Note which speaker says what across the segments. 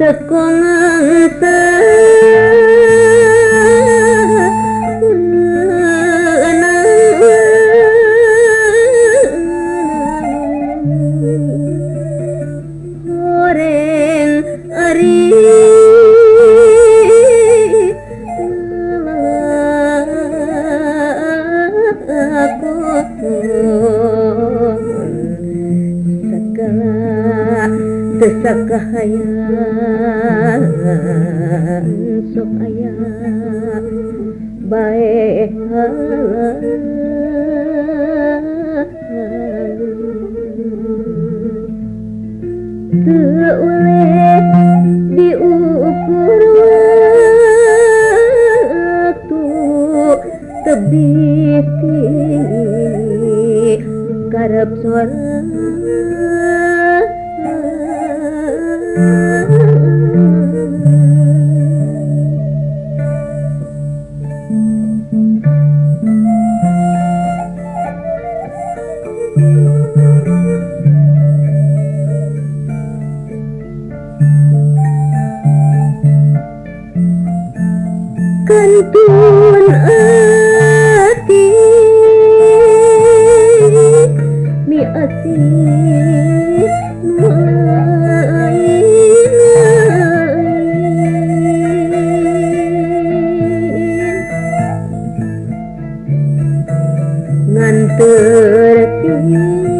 Speaker 1: Te con kesakahayan sok aya baik Keuleh diukur waktu tebih karep suara Kentun ati mi ati ngan teu 嗯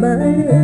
Speaker 1: by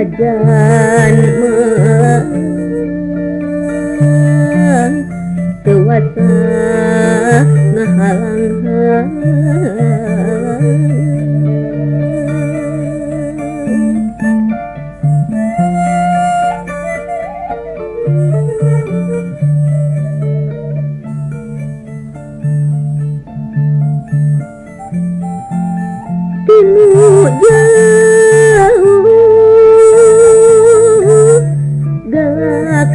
Speaker 1: ajan tewasa ngahalang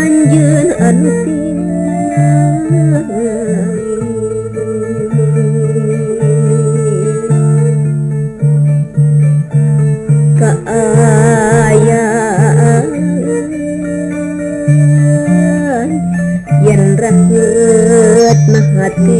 Speaker 1: anjun anu kaayaan yen raheut mahate